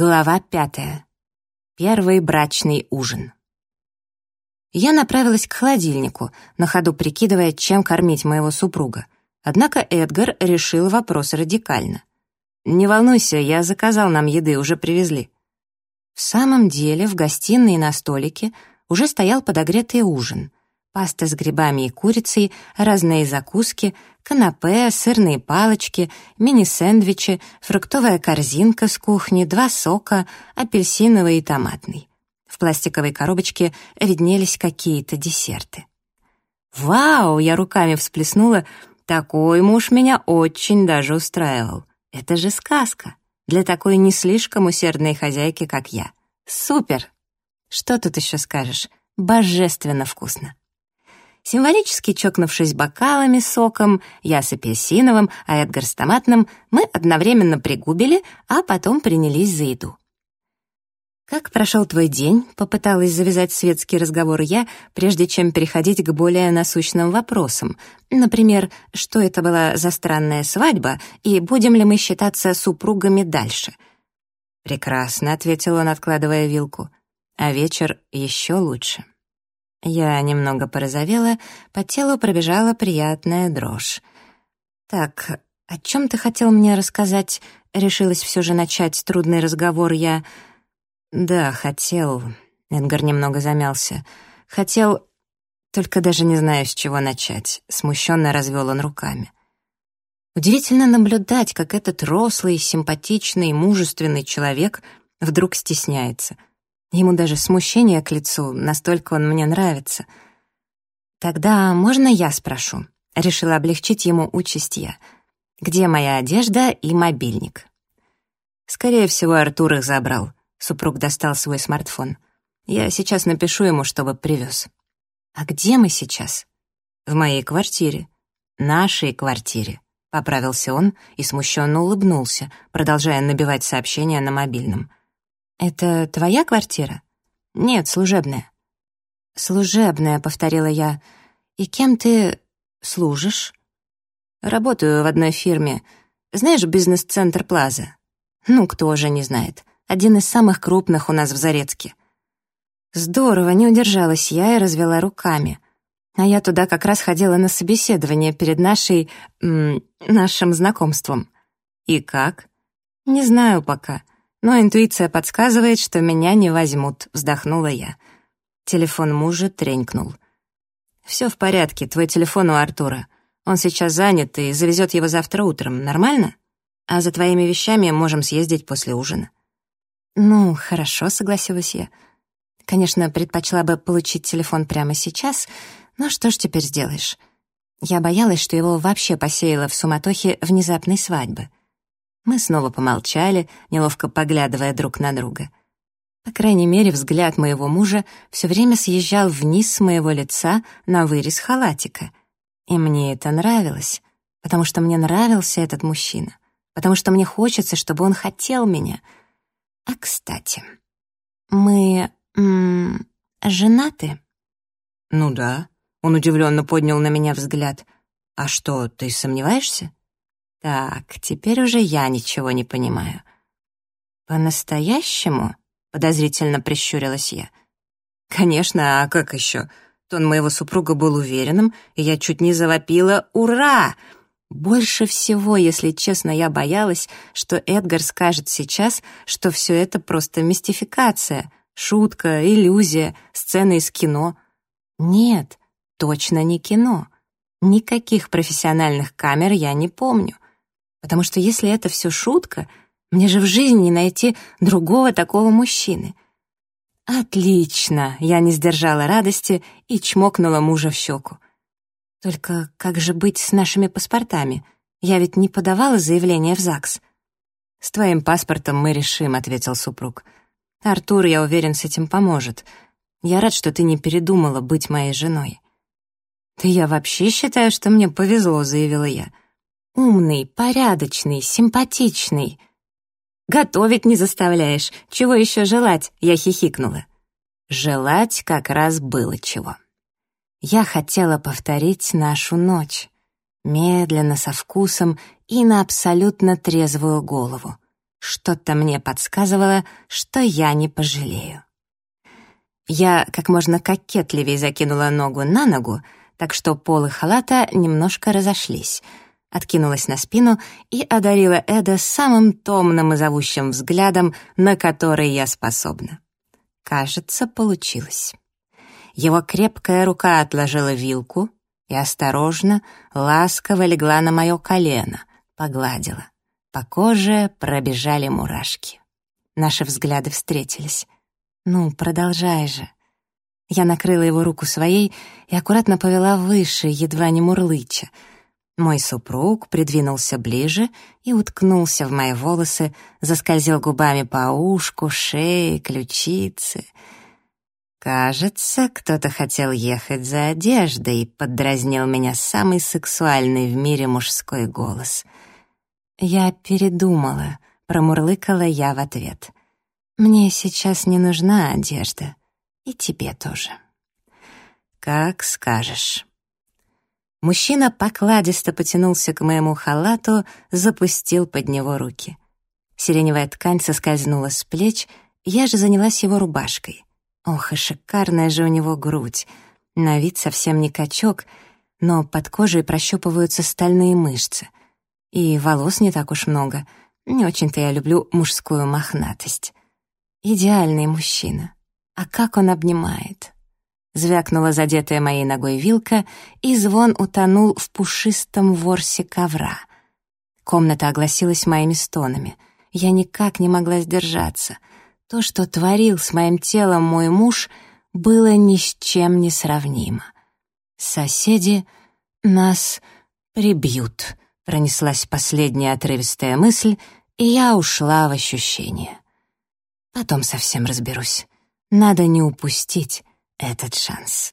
Глава пятая. Первый брачный ужин. Я направилась к холодильнику, на ходу прикидывая, чем кормить моего супруга. Однако Эдгар решил вопрос радикально. «Не волнуйся, я заказал нам еды, уже привезли». В самом деле в гостиной на столике уже стоял подогретый ужин паста с грибами и курицей, разные закуски, канапе, сырные палочки, мини-сэндвичи, фруктовая корзинка с кухни, два сока, апельсиновый и томатный. В пластиковой коробочке виднелись какие-то десерты. «Вау!» — я руками всплеснула. «Такой муж меня очень даже устраивал. Это же сказка для такой не слишком усердной хозяйки, как я. Супер! Что тут еще скажешь? Божественно вкусно!» Символически чокнувшись бокалами соком, я с апельсиновым, а Эдгар с томатным, мы одновременно пригубили, а потом принялись за еду. «Как прошел твой день?» — попыталась завязать светский разговор я, прежде чем переходить к более насущным вопросам. Например, что это была за странная свадьба, и будем ли мы считаться супругами дальше? «Прекрасно», — ответил он, откладывая вилку. «А вечер еще лучше». Я немного порозовела, по телу пробежала приятная дрожь. «Так, о чем ты хотел мне рассказать?» Решилась все же начать трудный разговор я. «Да, хотел...» Эдгар немного замялся. «Хотел... Только даже не знаю, с чего начать». Смущенно развел он руками. Удивительно наблюдать, как этот рослый, симпатичный, мужественный человек вдруг стесняется — Ему даже смущение к лицу, настолько он мне нравится. «Тогда можно я спрошу?» Решила облегчить ему участь я. «Где моя одежда и мобильник?» «Скорее всего, Артур их забрал». Супруг достал свой смартфон. «Я сейчас напишу ему, чтобы привез». «А где мы сейчас?» «В моей квартире». «Нашей квартире», — поправился он и смущенно улыбнулся, продолжая набивать сообщения на мобильном. «Это твоя квартира?» «Нет, служебная». «Служебная», — повторила я. «И кем ты служишь?» «Работаю в одной фирме. Знаешь бизнес-центр Плаза?» «Ну, кто же не знает. Один из самых крупных у нас в Зарецке». Здорово, не удержалась я и развела руками. А я туда как раз ходила на собеседование перед нашей... Нашим знакомством. И как? Не знаю пока. Но интуиция подсказывает, что меня не возьмут, вздохнула я. Телефон мужа тренькнул. «Все в порядке, твой телефон у Артура. Он сейчас занят и завезет его завтра утром. Нормально? А за твоими вещами можем съездить после ужина». «Ну, хорошо», — согласилась я. Конечно, предпочла бы получить телефон прямо сейчас, но что ж теперь сделаешь? Я боялась, что его вообще посеяло в суматохе внезапной свадьбы. Мы снова помолчали, неловко поглядывая друг на друга. По крайней мере, взгляд моего мужа все время съезжал вниз с моего лица на вырез халатика. И мне это нравилось, потому что мне нравился этот мужчина, потому что мне хочется, чтобы он хотел меня. А, кстати, мы... М -м, женаты? Ну да. Он удивленно поднял на меня взгляд. А что, ты сомневаешься? Так, теперь уже я ничего не понимаю. По-настоящему? Подозрительно прищурилась я. Конечно, а как еще? Тон моего супруга был уверенным, и я чуть не завопила «Ура!». Больше всего, если честно, я боялась, что Эдгар скажет сейчас, что все это просто мистификация, шутка, иллюзия, сцена из кино. Нет, точно не кино. Никаких профессиональных камер я не помню. Потому что если это все шутка, мне же в жизни не найти другого такого мужчины. Отлично, я не сдержала радости и чмокнула мужа в щеку. Только как же быть с нашими паспортами? Я ведь не подавала заявление в ЗАГС. С твоим паспортом мы решим, ответил супруг. Артур, я уверен, с этим поможет. Я рад, что ты не передумала быть моей женой. Да я вообще считаю, что мне повезло, заявила я. Умный, порядочный, симпатичный. Готовить не заставляешь. Чего еще желать? Я хихикнула. Желать как раз было чего. Я хотела повторить нашу ночь. Медленно, со вкусом и на абсолютно трезвую голову. Что-то мне подсказывало, что я не пожалею. Я как можно кокетливее закинула ногу на ногу, так что полы халата немножко разошлись, откинулась на спину и одарила Эда самым томным и зовущим взглядом, на который я способна. Кажется, получилось. Его крепкая рука отложила вилку и осторожно, ласково легла на мое колено, погладила. По коже пробежали мурашки. Наши взгляды встретились. «Ну, продолжай же». Я накрыла его руку своей и аккуратно повела выше, едва не мурлыча. Мой супруг придвинулся ближе и уткнулся в мои волосы, заскользил губами по ушку, шее, ключице. Кажется, кто-то хотел ехать за одеждой, поддразнил меня самый сексуальный в мире мужской голос. Я передумала, промурлыкала я в ответ. Мне сейчас не нужна одежда. И тебе тоже. Как скажешь. Мужчина покладисто потянулся к моему халату, запустил под него руки. Сиреневая ткань соскользнула с плеч, я же занялась его рубашкой. Ох, и шикарная же у него грудь. На вид совсем не качок, но под кожей прощупываются стальные мышцы. И волос не так уж много. Не очень-то я люблю мужскую мохнатость. Идеальный мужчина. А как он обнимает! Звякнула задетая моей ногой вилка, и звон утонул в пушистом ворсе ковра. Комната огласилась моими стонами. Я никак не могла сдержаться. То, что творил с моим телом мой муж, было ни с чем не сравнимо. Соседи нас прибьют, пронеслась последняя отрывистая мысль, и я ушла в ощущение. Потом совсем разберусь. Надо не упустить этот шанс.